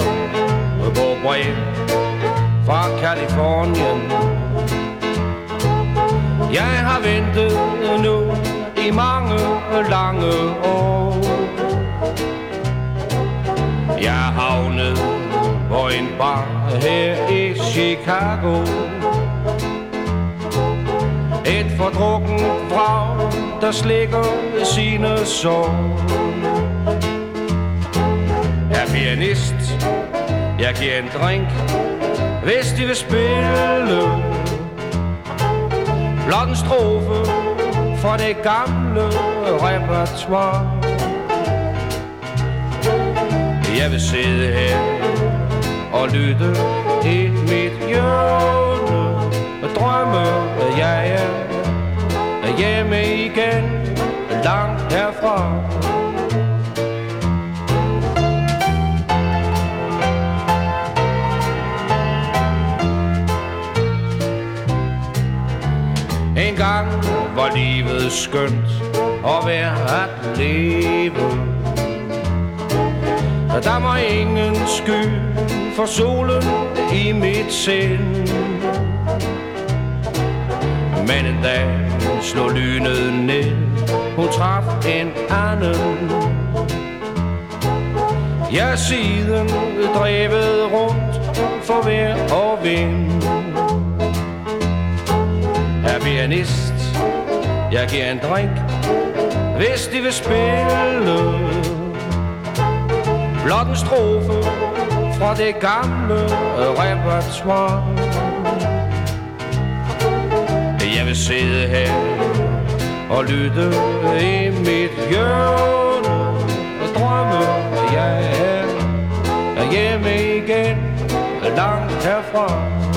så på brev fra Kalifornien. Jeg har ventet nu i mange lange år. Jeg havnede på en bar her i Chicago. Et fordrukken brag, der slikker sine sår. Er pianist jeg giver en drink, hvis de vil spille. Blot en strofe for det gamle repertoire. Jeg vil sidde her og lytte i mit hjørne Og drømme, at jeg er hjemme igen Langt herfra. En gang var livet skønt og værd at leve. Og der var ingen sky for solen i mit sind. Men en dag slog lynet ned. Hun traf en anden. Jeg siden drevet rundt for vejr og vind pianist. Jeg giver en drink Hvis de vil spille. Blot en strofe Fra det gamle repertoire. Jeg vil sidde her Og lytte i mit hjørne Og drømme jeg er Hjemme igen Langt herfra.